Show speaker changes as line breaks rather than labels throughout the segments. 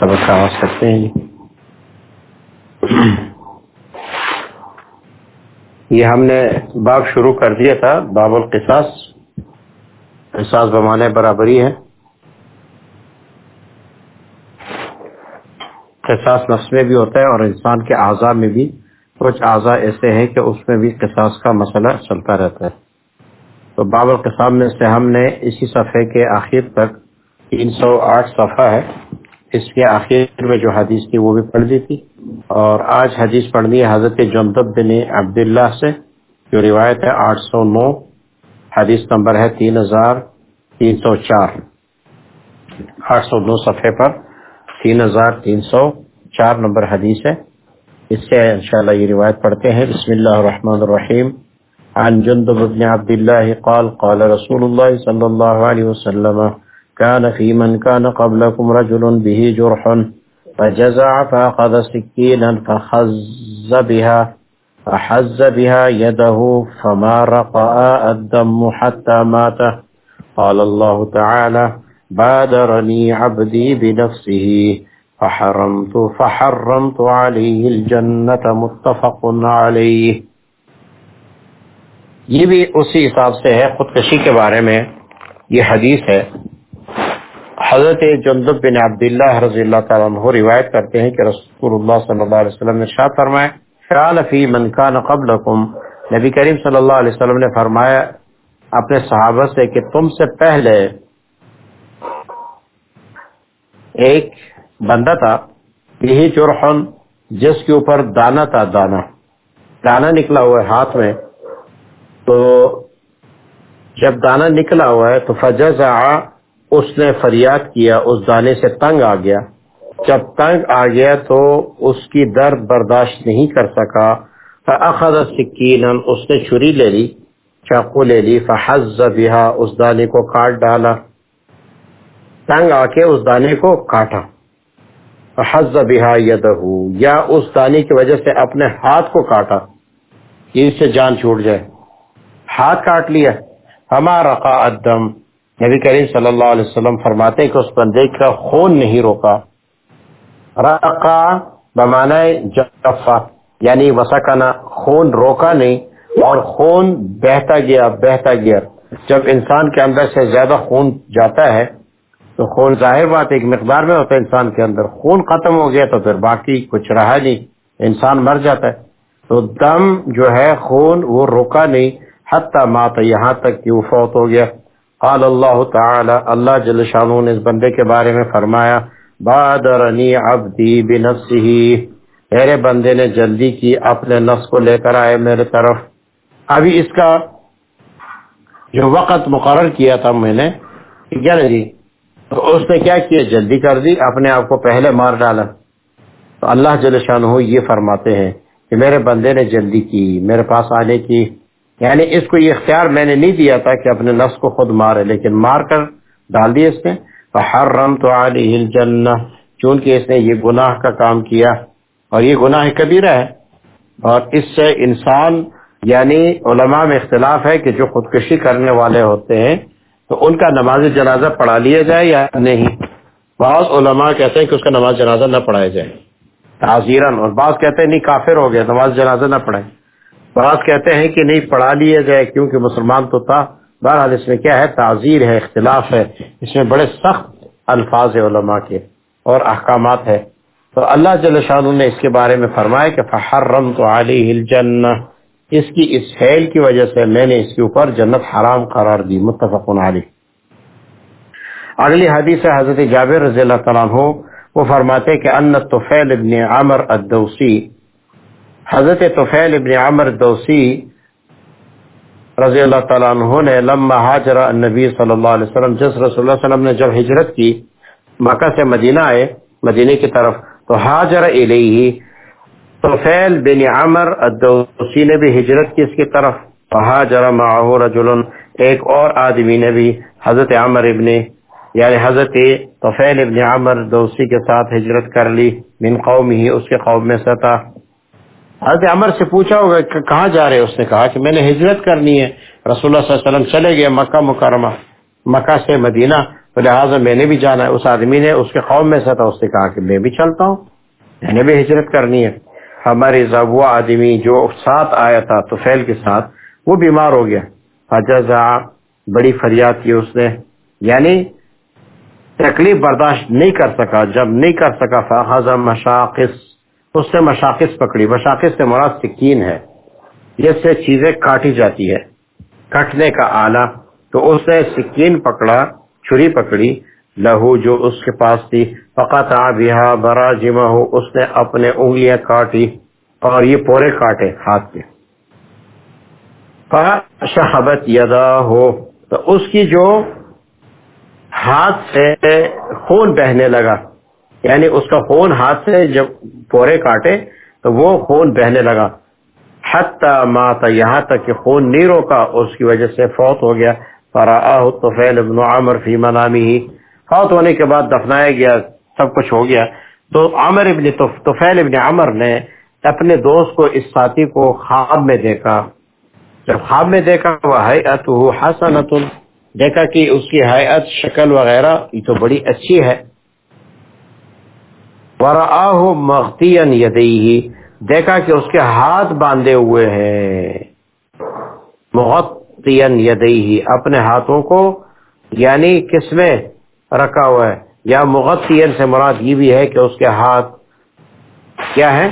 سبق آغاز کرتے ہیں۔ یہ ہم نے باب شروع کر دیا تھا، باب القصاص۔ قصاص بمانے برابری ہے۔ قصاص نفس میں بھی ہوتا ہے اور انسان کے اعضاء میں بھی۔ کچھ اعضاء ایسے ہیں کہ اس میں بھی قصاص کا مسئلہ چلتا رہتا ہے۔ تو باب القصاب میں سے ہم نے اسی صفحے کے آخر تک تین سو آٹھ صفحہ ہے۔ اس کے آخر میں جو حدیث تھی وہ بھی پڑھ دی تھی۔ اور آج حدیث پڑھنی ہے حضرت جمدب بن عبداللہ سے، جو روایت ہے آٹھ سو نو، حدیث نمبر ہے تین ہزار تین سو چار۔ آٹھ سو نو صفحے پر تین ہزار تین سو چار نمبر حدیث ہے۔ اس سے انشاءاللہ یہ روایت پڑھتے ہیں۔ بسم اللہ الرحمن الرحیم۔ عن جندب بن عبداللہ قال قال رسول اللہ صلی اللہ علیہ وسلم كان في من كان قبلكم رجل به جرح فجزع فأخذ سكينا فخز بها، فحز بها يده فما رقاء الدم حتى مات. قال الله تعالى بادرني عبدي بنفسه، فحرمت فحرمت عليه الجنة متفق عليه. یہ بھی اسی حساب سے ہے، خودکشی کے بارے میں یہ حدیث ہے۔ حضرت جندب بن عبداللہ رضی اللہ تعالیٰ عنہ روایت کرتے ہیں کہ رسول اللہ صلی اللہ علیہ وسلم نے شاہ فرمائے خیال فی من کان قبلکم. نبی کریم صلی اللہ علیہ وسلم نے فرمایا اپنے صحابہ سے کہ تم سے پہلے ایک بندہ تھا، یہی جرحن جس کے اوپر دانا تھا، دانا دانا نکلا ہوا ہے ہاتھ میں، تو جب دانا نکلا ہوا ہے تو فجزع اس نے فریاد کیا، اس دانے سے تنگ آ گیا۔ جب تنگ آ گیا تو اس کی درد برداشت نہیں کر سکا۔ فأخذ سکینا، اس نے چھری لے لی، چاقو لے لی۔ فحز بها اس دانے کو کاٹ ڈالا۔ تنگ آ کے اس دانے کو کاٹا۔ فحز بها یدہو یا اس دانے کی وجہ سے اپنے ہاتھ کو کاٹا اس سے جان چھوٹ جائے۔ ہاتھ کاٹ لیا۔ ہمارا الدم نبی کریم صلی اللہ علیہ وسلم فرماتے ہیں کہ اس بندے کا خون نہیں روکا۔ رقا بمانا جفا یعنی وسکنا خون روکا نہیں اور خون بہتا گیا بہتا گیا۔ جب انسان کے اندر سے زیادہ خون جاتا ہے، تو خون ظاہر بات ایک مقدار میں ہوتا ہے انسان کے اندر۔ خون ختم ہو گیا تو پھر باقی کچھ رہا نہیں، انسان مر جاتا ہے۔ تو دم جو ہے، خون وہ روکا نہیں۔ حتی مات یہاں تک کہ وہ فوت ہو گیا۔ قال اللہ تعالی، اللہ جل شانو نے اس بندے کے بارے میں فرمایا، بادرنی عبدی بنفسه میرے بندے نے جلدی کی اپنے نفس کو لے کر آئے میرے طرف۔ ابھی اس کا جو وقت مقرر کیا تھا میں نے، کیا جی؟ تو اس نے کیا کیا؟ جلدی کر دی، اپنے آپ کو پہلے مار ڈالا۔ تو اللہ جل شانو یہ فرماتے ہیں کہ میرے بندے نے جلدی کی، میرے پاس آنے کی۔ یعنی اس کو یہ اختیار میں نے نہیں دیا تھا کہ اپنے نفس کو خود مارے، لیکن مار کر ڈال دیا اس نے۔ حرم تو چونکہ اس نے یہ گناہ کا کام کیا۔ اور یہ گناہ کبیرہ ہے۔ اور اس سے انسان یعنی علماء میں اختلاف ہے کہ جو خودکشی کرنے والے ہوتے ہیں، تو ان کا نماز جنازہ پڑھا لیا جائے یا نہیں؟ بعض علماء کہتے ہیں کہ اس کا نماز جنازہ نہ پڑھایا جائے۔ تعزیرن اور بعض کہتے ہیں نہیں، کافر ہو گیا نماز جنازہ نہ پڑھائے بعض کہتے ہیں کہ نہیں پڑھا لیا جائے کیونکہ مسلمان تو تھا۔ بہرحال اس میں کیا ہے؟ تعزیر ہے، اختلاف ہے۔ اس میں بڑے سخت الفاظ علماء کے اور احکامات ہے تو اللہ جل شاہ نے اس کے بارے میں فرمایا کہ فحرم تو علی الجنہ اس کی اس فیل کی وجہ سے میں نے اس کے اوپر جنت حرام قرار دی۔ متفق علی اگلی حدیث ہے حضرت جابر رضی اللہ تعالیٰ عنہ۔ وہ فرماتے کہ ان طفیل ابن عمر الدوسی حضرت طفیل ابن عمر دوسی رضی اللہ تعالیٰ عنہ نے لما حاجر النبی صلی اللہ علیہ وسلم، جس رسول اللہ علیہ وسلم نے جب ہجرت کی، مکہ سے مدینہ آئے، مدینہ کی طرف، تو حاجر الیہ، طفیل بن عمر الدوسی نے بھی ہجرت کی اس کی طرف حاجر معه رجل ایک اور آدمی نے بھی حضرت عمر ابن یعنی حضرت طفیل ابن عمر دوسی کے ساتھ ہجرت کر لی، من قوم ہی اس کے قوم میں سے تھا۔ حضرت عمر سے پوچھا ہوگا کہ کہاں جا رہے اس نے کہا کہ میں نے ہجرت کرنی ہے۔ رسول اللہ صلی اللہ علیہ وسلم چلے گئے مکہ مکرمہ، مکہ سے مدینہ۔ تو لہٰذا میں نے بھی جانا ہے، اس آدمی نے اس کے قوم میں سے تھا، اس نے کہا کہ میں بھی چلتا ہوں۔ میں نے بھی ہجرت کرنی ہے۔ ہمارے وہ آدمی جو ساتھ آیا تھا توفیل کے ساتھ، وہ بیمار ہو گیا۔ فجزا، بڑی فریاد کی اس نے۔ یعنی تکلیف برداشت نہیں کر سکا، جب نہیں کر سکا فاخذ مشاقص۔ اس نے مشاقص پکڑی۔ مشاقص سے مراد سکین ہے۔ جس سے چیزیں کاٹی جاتی ہے کٹنے کا آلہ۔ تو اس نے سکین پکڑا، چھری پکڑی۔ لہو جو اس کے پاس تھی۔ فقط آبیہ برا جمع ہو اس نے اپنے انگلیاں کاٹی اور یہ پورے کاٹے ہاتھ کے۔ شہبت یدا ہو تو اس کی جو ہاتھ سے خون بہنے لگا۔ یعنی اس کا خون ہاتھ سے جب پورے کاٹے تو وہ خون بہنے لگا۔ حتی ماتا یہاں تک کہ خون نہیں روکا اس کی وجہ سے فوت ہو گیا۔ فرآہ طفیل ابن عمر فی منامی ہی فوت ہونے کے بعد دفنایا گیا، سب کچھ ہو گیا۔ تو عمر ابن طفیل ابن عمر نے اپنے دوست کو، اس ساتھی کو خواب میں دیکھا۔ جب خواب میں دیکھا وہ حیعت حسنت دیکھا کہ اس کی حیعت شکل وغیرہ، یہ تو بڑی اچھی ہے۔ ورآہ مغتین یدیہی دیکھا کہ اس کے ہاتھ باندھے ہوئے ہیں۔ مغتین یدیہی اپنے ہاتھوں کو یعنی کس میں رکھا ہوا ہے؟ یا مغتین سے مراد یہ بھی ہے کہ اس کے ہاتھ کیا ہے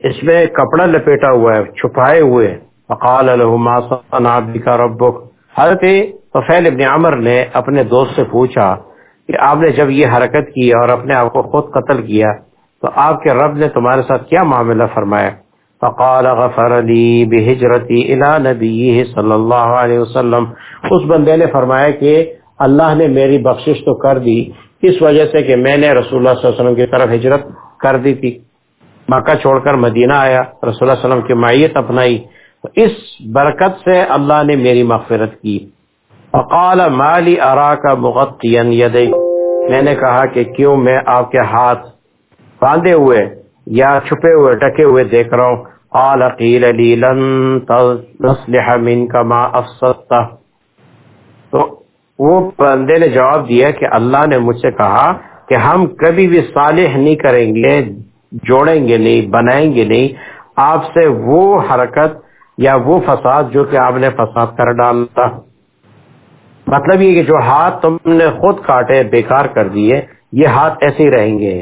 اس میں کپڑا لپیٹا ہوا ہے، چھپائے ہوئے۔ فقال ما صنع حضرت طفیل ابن عمر نے اپنے دوست سے پوچھا کہ آپ نے جب یہ حرکت کی اور اپنے آپ کو خود قتل کیا تو آپ کے رب نے تمہارے ساتھ کیا معاملہ فرمایا؟ فقال غفر لی بہجرتی الى نبیہ صلی اللہ علیہ وسلم۔ اس بندے نے فرمایا کہ اللہ نے میری بخشش تو کر دی، اس وجہ سے کہ میں نے رسول اللہ صلی اللہ علیہ وسلم کی طرف ہجرت کر دی تھی۔ مکہ چھوڑ کر مدینہ آیا، رسول اللہ علیہ وسلم کی مائیت اپنائی۔ اس برکت سے اللہ نے میری مغفرت کی۔ فقال مالی ارا کا مغتین میں نے کہا کہ کیوں میں آپ کے ہاتھ باندھے ہوئے یا چھپے ہوئے، ڈکے ہوئے دیکھ رہا ہوں؟ قال قیل لی لن تصلح منک ما افسدتا تو وہ بندے نے جواب دیا کہ اللہ نے مجھ سے کہا کہ ہم کبھی بھی صالح نہیں کریں گے، جوڑیں گے نہیں، بنائیں گے نہیں۔ آپ سے وہ حرکت یا وہ فساد جو کہ آپ نے فساد کر ڈالتا مطلب یہ کہ جو ہاتھ تم نے خود کاٹے، بیکار کر دیے، یہ ہاتھ ایسے ہی رہیں گے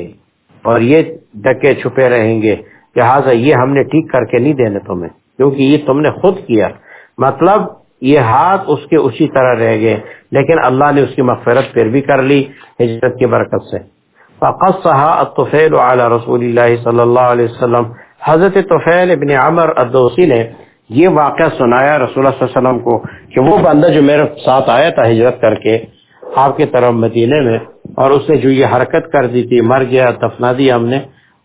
اور یہ ڈکے چھپے رہیں گے لہٰذا یہ ہم نے ٹھیک کر کے نہیں دینے تمہیں، کیونکہ یہ تم نے خود کیا۔ مطلب یہ ہاتھ اس کے اسی طرح رہ گئے، لیکن اللہ نے اس کی مغفرت پھر بھی کر لی ہجرت کی برکت سے۔ فقصها الطفیل على رسول اللہ صلی اللہ علیہ وسلم۔ حضرت طفیل ابن عمر الدوسی نے یہ واقعہ سنایا رسول اللہ صلی اللہ علیہ وسلم کو کہ وہ بندہ جو میرے ساتھ آیا تھا ہجرت کر کے آپ کی طرف مدینے میں اور اس نے جو یہ حرکت کر دی تھی، مر گیا، دفنا دیا ہم نے،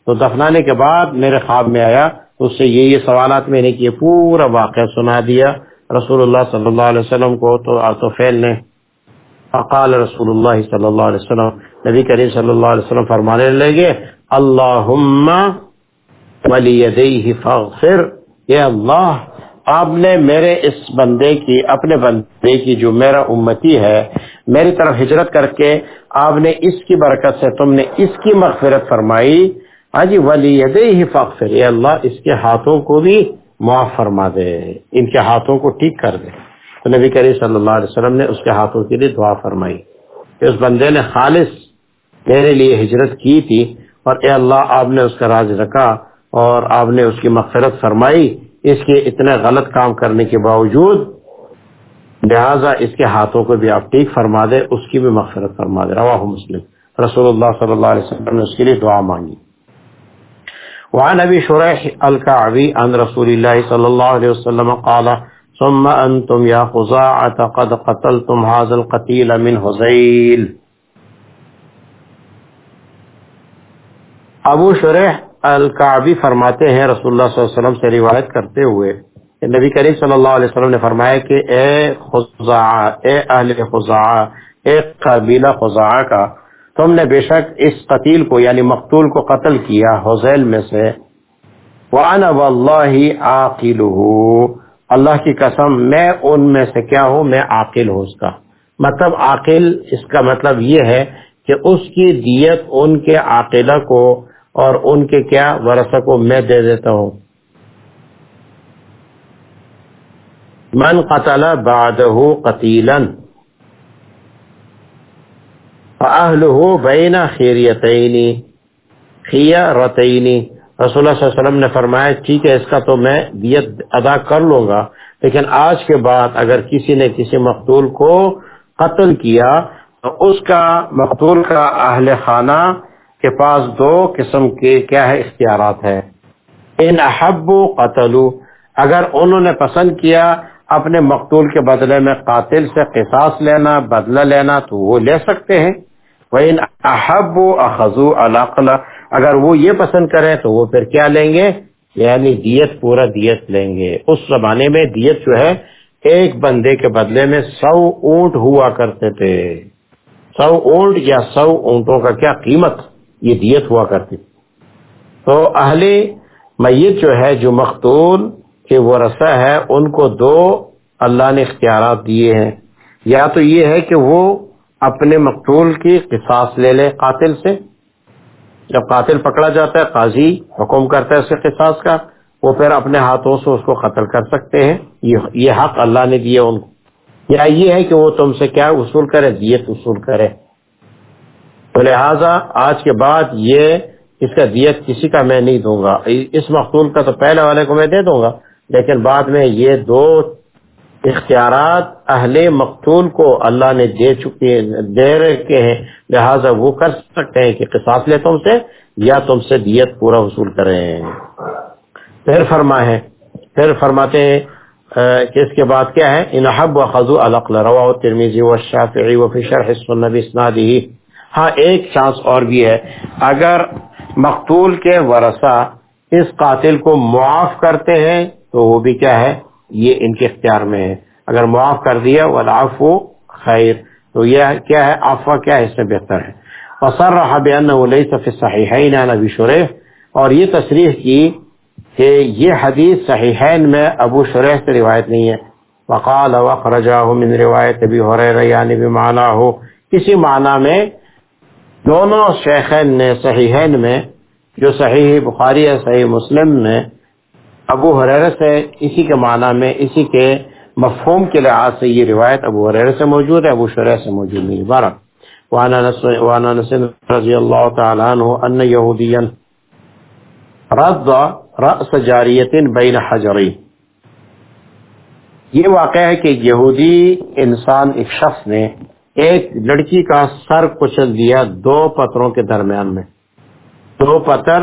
تو دفنانے کے بعد میرے خواب میں آیا، اس سے یہ یہ سوالات میں نے کیے پورا واقعہ سنا دیا رسول اللہ صلی اللہ علیہ وسلم کو، تو توفیل نے فقال رسول اللہ صلی اللہ علیہ وسلم، نبی کریم صلی اللہ علیہ وسلم فرمانے لگے، اللہم ولیدیہ فاغفر یا اللہ آپ نے میرے اس بندے کی، اپنے بندے کی جو میرا امتی ہے، میری طرف ہجرت کر کے آپ نے اس کی برکت سے تم نے اس کی مغفرت فرمائی۔ ہاں جی ولی ہی فخر اے اللہ، اس کے ہاتھوں کو بھی معاف فرما دے، ان کے ہاتھوں کو ٹھیک کر دے۔ تو نبی کریم صلی اللہ علیہ وسلم نے اس کے ہاتھوں کے لیے دعا فرمائی۔ کہ اس بندے نے خالص میرے لیے ہجرت کی تھی اور اے اللہ، آپ نے اس کا راز رکھا اور آپ نے اس کی مغفرت فرمائی۔ اس کے اتنے غلط کام کرنے کے باوجود، لہذا اس کے ہاتھوں کو بھی آپ ٹھیک فرما دے اس کی بھی مغفرت فرما دے رواہ مسلم۔ رسول اللہ صلی اللہ علیہ وسلم نے اس کے لیے دعا مانگی۔ وعن ابي شريح الكعبي عن رسول الله صلى الله عليه وسلم قال، ثم انتم يا خزاعة قد قتلتم هذا القتيل من هزيل ابو شریح الکعبی فرماتے ہیں، رسول اللہ صلی اللہ علیہ وسلم سے روایت کرتے ہوئے نبی کریم صلی اللہ علیہ وسلم نے فرمایا کہ اے خزاع اے اہل خزاع اے قبیلہ خزاع کا، تم نے بے شک اس قتیل کو یعنی مقتول کو قتل کیا حزیل میں سے۔ وَأَنَا وَاللَّهِ عَاقِلُهُ۔ اللہ کی قسم، میں ان میں سے کیا ہوں؟ میں عاقل ہوں اس کا۔ مطلب عاقل، اس کا مطلب یہ ہے کہ اس کی دیت ان کے عاقلہ کو اور ان کے کیا ورثہ کو میں دے دیتا ہوں۔ من قتل بعده قتیلا فأهله بین خیریتین خیرتین رسول اللہ صلی اللہ علیہ وسلم نے فرمایا، ٹھیک ہے، اس کا تو میں دیت ادا کر لوں گا، لیکن آج کے بعد اگر کسی نے کسی مقتول کو قتل کیا، تو اس کا مقتول کا اہل خانہ کے پاس دو قسم کے کیا ہے اختیارات ہے ان احب قتل اگر انہوں نے پسند کیا اپنے مقتول کے بدلے میں قاتل سے قصاص لینا، بدلہ لینا، تو وہ لے سکتے ہیں۔ وہ ان احب اخذو العقل، اگر وہ یہ پسند کریں تو وہ پھر کیا لیں گے؟ یعنی دیت، پورا دیت لیں گے۔ اس زمانے میں دیت جو ہے، ایک بندے کے بدلے میں سو اونٹ ہوا کرتے تھے۔ سو اونٹ یا سو اونٹوں کا کیا قیمت؟ یہ دیت ہوا کرتی تو اہل میت جو ہے، جو مقتول کے ورثہ ہے، ان کو دو اللہ نے اختیارات دیے ہیں۔ یا تو یہ ہے کہ وہ اپنے مقتول کی قصاص لے لے قاتل سے۔ جب قاتل پکڑا جاتا ہے، قاضی حکم کرتا ہے اس کے قصاص کا، وہ پھر اپنے ہاتھوں سے اس کو قتل کر سکتے ہیں۔ یہ حق اللہ نے دیا ان کو۔ یا یہ ہے کہ وہ تم سے کیا وصول کرے، دیت وصول کرے۔ تو لہٰذا آج کے بعد یہ اس کا دیت کسی کا میں نہیں دوں گا۔ اس مقتول کا تو پہلے والے کو میں دے دوں گا، لیکن بعد میں یہ دو اختیارات اہل مقتول کو اللہ نے دے چکے، دے رکھے ہیں۔ لہٰذا وہ کر سکتے ہیں کہ قصاص لے تم سے یا تم سے دیت پورا وصول کریں۔ پھر فرما ہے پھر فرماتے ہیں کہ اس کے بعد کیا ہے؟ انحب و خزو القل روا ترمیزی و شافعی و فشر حسن نبی اسنادی ہاں ایک چانس اور بھی ہے۔ اگر مقتول کے ورثہ اس قاتل کو معاف کرتے ہیں، تو وہ بھی کیا ہے؟ یہ ان کے اختیار میں ہے۔ اگر معاف کر دیا ولاف خیر۔ تو یہ کیا ہے؟ آفا کیا ہے؟ اس سے بہتر ہے۔ وسر رہا صحیح نبی شریف اور یہ تصریح کی کہ یہ حدیث صحیحین میں ابو شریح سے روایت نہیں ہے۔ وقال وخرجاه من روایت ابی حریرہ یعنی بمعنی ہو کسی معنی میں دونوں شیخین نے صحیحین میں، جو صحیح بخاری ہے، صحیح مسلم میں، ابو حریر سے اسی کے معنی میں، اسی کے مفہوم کے لحاظ سے یہ روایت ابو حریر سے موجود ہے، ابو شرح سے موجود نہیں۔ بارہ وانا نسن رضی اللہ تعالیٰ عنہ ان یہودیا رد رأس جاریت بین حجری۔ یہ واقعہ ہے کہ یہودی انسان، ایک شخص نے ایک لڑکی کا سر کچل دیا دو پتھروں کے درمیان میں۔ دو پتھر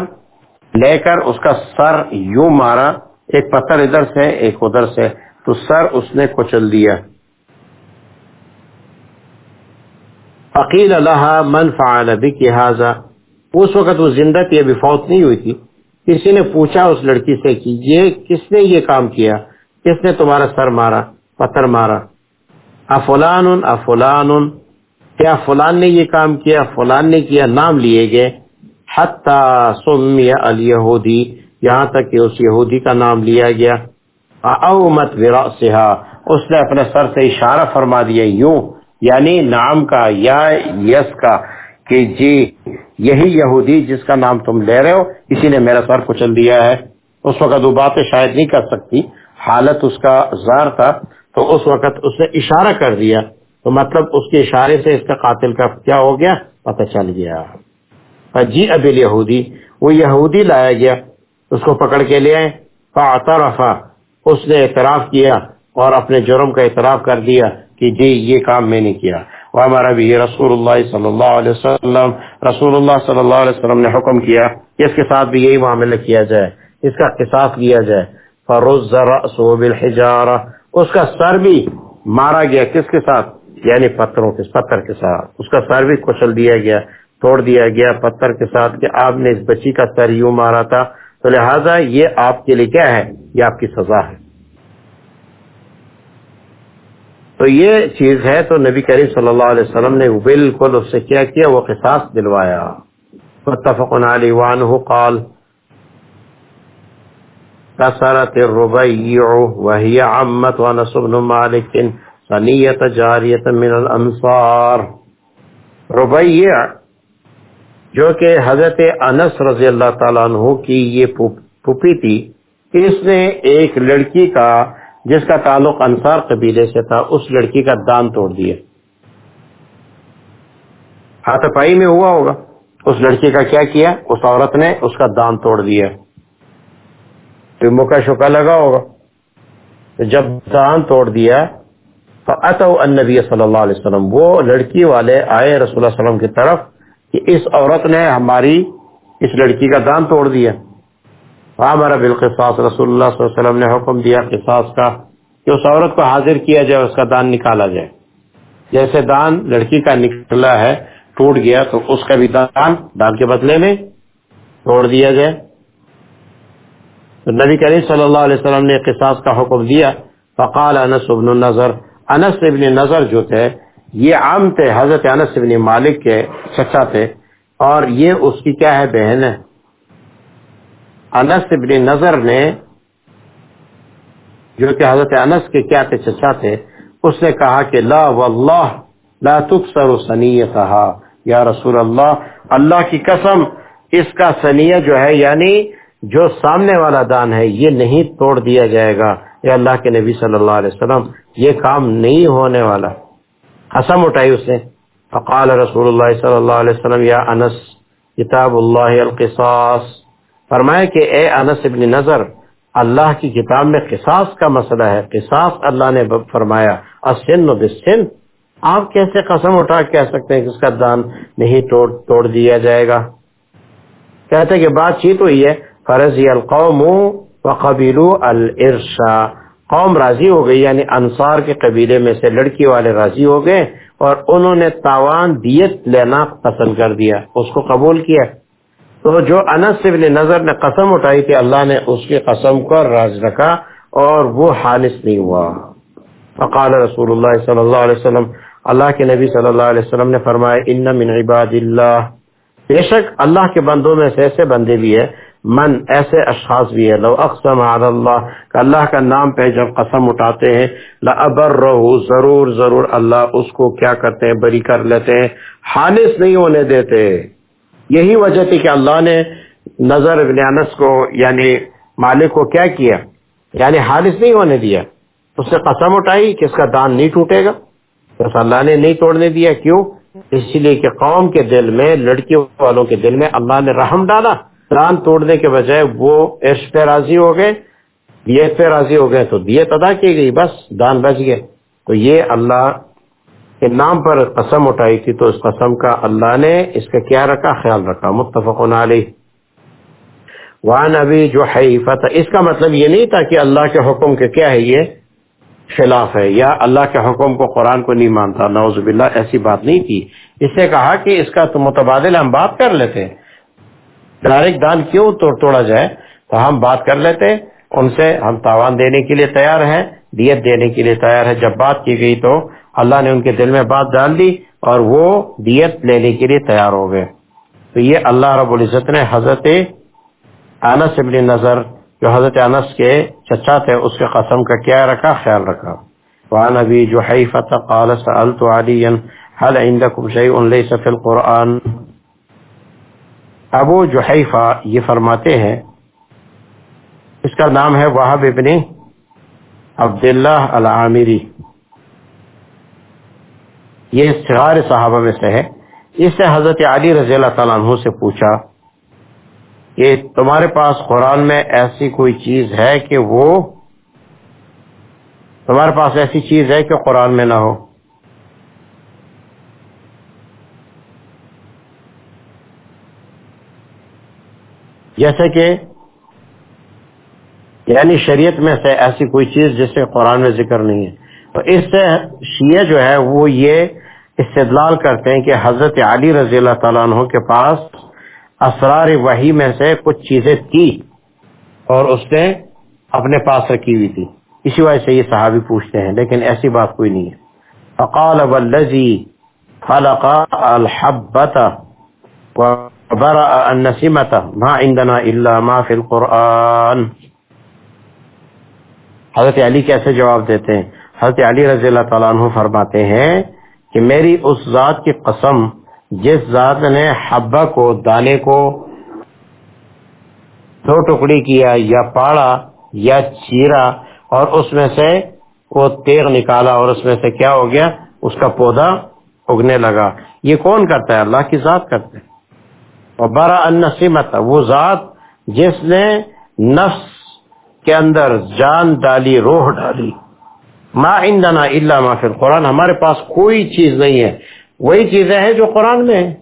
لے کر اس کا سر یوں مارا، ایک پتھر ادھر سے، ایک ادھر سے۔ تو سر اس نے کچل دیا۔ عقیل اللہ من فعل حاضا اس وقت وہ زندہ تھی، ابھی فوت نہیں ہوئی تھی۔ کسی نے پوچھا اس لڑکی سے کہ یہ کس نے یہ کام کیا؟ کس نے تمہارا سر مارا، پتھر مارا؟ افلان افلان کیا فلان نے یہ کام کیا فلان نے کیا، نام لیے گئے۔ سمی الیہودی، یہاں تک کہ اس یہودی کا نام لیا گیا۔ اومت اس نے اپنے سر سے اشارہ فرما دیا، یوں یعنی نام کا، یا یس کا، کہ جی یہی یہودی جس کا نام تم لے رہے ہو کسی نے میرا سر کچل دیا ہے۔ اس وقت وہ باتیں شاید نہیں کر سکتی، حالت اس کا زار تھا۔ تو اس وقت اس نے اشارہ کر دیا تو مطلب اس کے اشارے سے اس کا قاتل کا کیا ہو گیا؟ پتہ چل گیا۔ جی ابل یہودی وہ یہودی لایا گیا، اس کو پکڑ کے لے آئے۔ فاطرفا اس نے اعتراف کیا اور اپنے جرم کا اعتراف کر دیا کہ جی یہ کام میں نے کیا۔ وہ ہمارا بھی رسول اللہ صلی اللہ علیہ وسلم، رسول اللہ صلی اللہ علیہ وسلم نے حکم کیا اس کے ساتھ بھی یہی معاملہ کیا جائے، اس کا قصاص لیا جائے۔ فروز بالحجارہ اس کا سر بھی مارا گیا کس کے ساتھ؟ یعنی پتھروں کے، پتھر کے ساتھ۔ اس کا سر بھی کچل دیا گیا، توڑ دیا گیا پتھر کے ساتھ کہ آپ نے اس بچی کا سر یوں مارا تھا۔ تو لہٰذا یہ آپ کے لیے کیا ہے؟ یہ آپ کی سزا ہے۔ تو یہ چیز ہے تو نبی کریم صلی اللہ علیہ وسلم نے بالکل اس سے کیا کیا؟ وہ قصاص دلوایا۔ متفق علی وعنہ قال کسرت الربیع وهي عمت ونس بن مالک سنیت جاریت من الانصار ربیع جو کہ حضرت انس رضی اللہ تعالیٰ عنہ کی یہ پھوپھی تھی، اس نے ایک لڑکی کا، جس کا تعلق انصار قبیلے سے تھا، اس لڑکی کا دان توڑ دیا۔ ہاتھ پائی میں ہوا ہوگا۔ اس لڑکی کا کیا کیا؟ اس عورت نے اس کا دان توڑ دیا۔ تو موقع شکا لگا ہوگا۔ جب دان توڑ دیا تو النبی صلی اللہ علیہ وسلم۔ وہ لڑکی والے آئے رسول اللہ علیہ وسلم کی طرف کہ اس عورت نے ہماری اس لڑکی کا دان توڑ دیا۔ ہمارا بالقصاص۔ رسول اللہ صلی اللہ علیہ وسلم نے حکم دیا قصاص کا کہ اس عورت کو حاضر کیا جائے، اس کا دان نکالا جائے۔ جیسے دان لڑکی کا نکلا ہے، ٹوٹ گیا، تو اس کا بھی دان دان کے بدلے میں توڑ دیا جائے۔ تو نبی کریم صلی اللہ علیہ وسلم نے قصاص کا حکم دیا، فقال انس ابن النظر انس ابن نظر جو تھے، یہ عام تھے، حضرت انس ابن مالک کے چچا تھے، اور یہ اس کی کیا ہے، بہن ہے۔ انس ابن نظر نے جو کہ حضرت انس کے کیا تھے، چچا تھے، اس نے کہا کہ لا واللہ، لا تکسر سنیتہا۔ یا رسول اللہ اللہ کی قسم، اس کا سنیہ جو ہے یعنی جو سامنے والا دان ہے، یہ نہیں توڑ دیا جائے گا۔ یا اللہ کے نبی صلی اللہ علیہ وسلم، یہ کام نہیں ہونے والا۔ حسم اٹھائی اس نے۔ فقال رسول اللہ صلی اللہ علیہ وسلم، یا انس، کتاب اللہ القصاص۔ فرمایا کہ، اے انس ابن نظر، اللہ کی کتاب میں قصاص کا مسئلہ ہے۔ قصاص اللہ نے فرمایا۔ السن بالسن۔ آپ کیسے قسم اٹھا کہہ سکتے ہیں کہ اس کا دان نہیں توڑ توڑ دیا جائے گا؟ کہتے کہ بات چیت ہوئی ہے۔ فرضی القوم و قبیلو الرشا قوم راضی ہو گئی یعنی انصار کے قبیلے میں سے لڑکی والے راضی ہو گئے اور انہوں نے تاوان، دیت لینا پسند کر دیا، اس کو قبول کیا۔ تو جو انس ابن نظر نے قسم اٹھائی تھی اللہ نے اس کی قسم کو راز رکھا اور وہ حالث نہیں ہوا۔ فقال رسول اللہ صلی اللہ علیہ وسلم، اللہ کے نبی صلی اللہ علیہ وسلم نے فرمایا، ان من عباد اللہ. بے شک اللہ کے بندوں میں سے ایسے بندے بھی ہے من ایسے اشخاص بھی ہے لو اقسم علی اللہ، کہ اللہ کا نام پہ جب قسم اٹھاتے ہیں لبر ضرور ضرور اللہ اس کو کیا کرتے ہیں، بری کر لیتے ہیں حالث نہیں ہونے دیتے۔ یہی وجہ تھی کہ اللہ نے نظر ابن انس کو یعنی مالک کو کیا کیا؟ یعنی حالث نہیں ہونے دیا۔ اس نے قسم اٹھائی کہ اس کا دان نہیں ٹوٹے گا۔ بس اللہ نے نہیں توڑنے دیا۔ کیوں؟ اسی لیے کہ قوم کے دل میں، لڑکیوں والوں کے دل میں اللہ نے رحم ڈالا۔ دان توڑنے کے بجائے وہ عرش پہ راضی ہو گئے دیت پہ راضی ہو گئے، تو دیت ادا کی گئی، بس دان بچ گئے۔ تو یہ اللہ کے نام پر قسم اٹھائی تھی، تو اس قسم کا اللہ نے اس کا کیا رکھا؟ خیال رکھا متفق علیہ۔ وان ابھی جو ہے اس کا مطلب یہ نہیں تھا کہ اللہ کے حکم کے کیا ہے، یہ خلاف ہے، یا اللہ کے حکم کو قرآن کو نہیں مانتا نوز باللہ، ایسی بات نہیں تھی۔ اس سے کہا کہ اس کا تو متبادل ہم بات کر لیتے۔ ڈائریکٹ دان کیوں توڑ توڑا جائے؟ تو ہم بات کر لیتے، ان سے ہم تاوان دینے کے لیے تیار ہیں دیت دینے کے لیے تیار ہے جب بات کی گئی تو اللہ نے ان کے دل میں بات ڈال دی اور وہ دیت لینے کے لیے تیار ہو گئے۔ تو یہ اللہ رب العزت نے حضرت انس ابن نظر جو حضرت انس کے چچا تھے، اس کے قسم کا کیا رکھا؟ خیال رکھا۔ وعن ابی جحیفت قال سألت علیا هل عندكم شيء ليس في القرآن ابو جحیفہ یہ فرماتے ہیں، اس کا نام ہے وحب ابن عبداللہ العامری۔ یہ سغار صحابہ میں سے ہے۔ اس سے حضرت علی رضی اللہ تعالیٰ عنہ سے پوچھا کہ تمہارے پاس قرآن میں ایسی کوئی چیز ہے کہ وہ، تمہارے پاس ایسی چیز ہے کہ قرآن میں نہ ہو؟ جیسے کہ یعنی شریعت میں سے ایسی کوئی چیز جس سے قرآن میں ذکر نہیں ہے۔ تو اس سے شیعہ جو ہے وہ یہ استدلال کرتے ہیں کہ حضرت علی رضی اللہ تعالیٰ عنہ کے پاس اسرار وحی میں سے کچھ چیزیں تھی اور اس نے اپنے پاس رکھی ہوئی تھی۔ اسی وجہ سے یہ صحابی پوچھتے ہیں، لیکن ایسی بات کوئی نہیں ہے۔ فقال والذی خلق الحبت وبرأ النسمت ما عندنا الا ما فی القرآن. حضرت علی کیسے جواب دیتے ہیں؟ حضرت علی رضی اللہ تعالیٰ عنہ فرماتے ہیں کہ میری اس ذات کی قسم، جس ذات نے حبا کو، دانے کو دو ٹکڑی کیا یا پاڑا یا چیرا اور اس میں سے وہ تیغ نکالا اور اس میں سے کیا ہو گیا؟ اس کا پودا اگنے لگا۔ یہ کون کرتا ہے؟ اللہ کی ذات کرتے اور بارہ انسیمت وہ ذات جس نے نفس کے اندر جان ڈالی، روح ڈالی۔ ما عندنا الا ما فی القرآن، ہمارے پاس کوئی چیز نہیں ہے۔ وہی چیزیں ہیں جو قرآن میں ہیں۔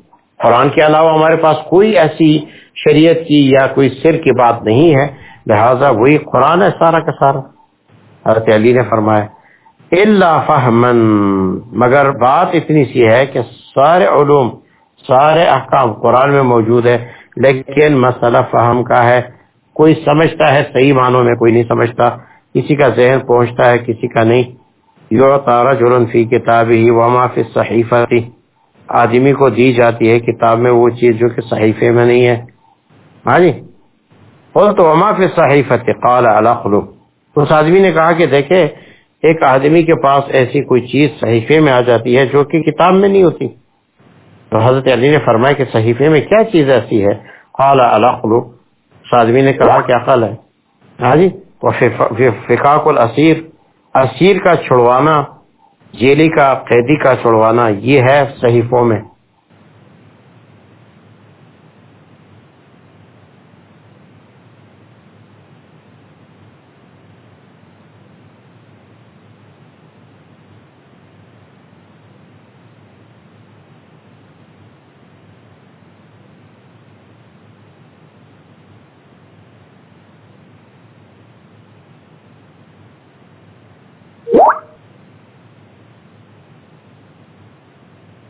قرآن کے علاوہ ہمارے پاس کوئی ایسی شریعت کی یا کوئی سر کی بات نہیں ہے۔ لہذا وہی قرآن ہے سارا کا سارا۔ حضرت علی نے فرمایا اللہ فہمن مگر بات اتنی سی ہے کہ سارے علوم سارے احکام قرآن میں موجود ہے لیکن مسئلہ فہم کا ہے۔ کوئی سمجھتا ہے صحیح معنوں میں، کوئی نہیں سمجھتا۔ کسی کا ذہن پہنچتا ہے، کسی کا نہیں۔ یو تارا جرن فی کتاب ہی وما فی صحیفتی آدمی کو دی جاتی ہے کتاب میں وہ چیز جو کہ صحیفے میں نہیں ہے۔ ہاں جی؟ تو وما فی صحیفت قال الخلو اس آدمی نے کہا کہ دیکھے ایک آدمی کے پاس ایسی کوئی چیز صحیفے میں آ جاتی ہے جو کہ کتاب میں نہیں ہوتی۔ تو حضرت علی نے فرمایا کہ صحیفے میں کیا چیز ایسی ہے؟ قال الخلو سادمی نے کہا کیا خل ہے۔ ہاں جی؟ فقاق الاسیر. اسیر کا چھڑوانا، جیلی کا، قیدی کا چھڑوانا، یہ ہے صحیفوں میں۔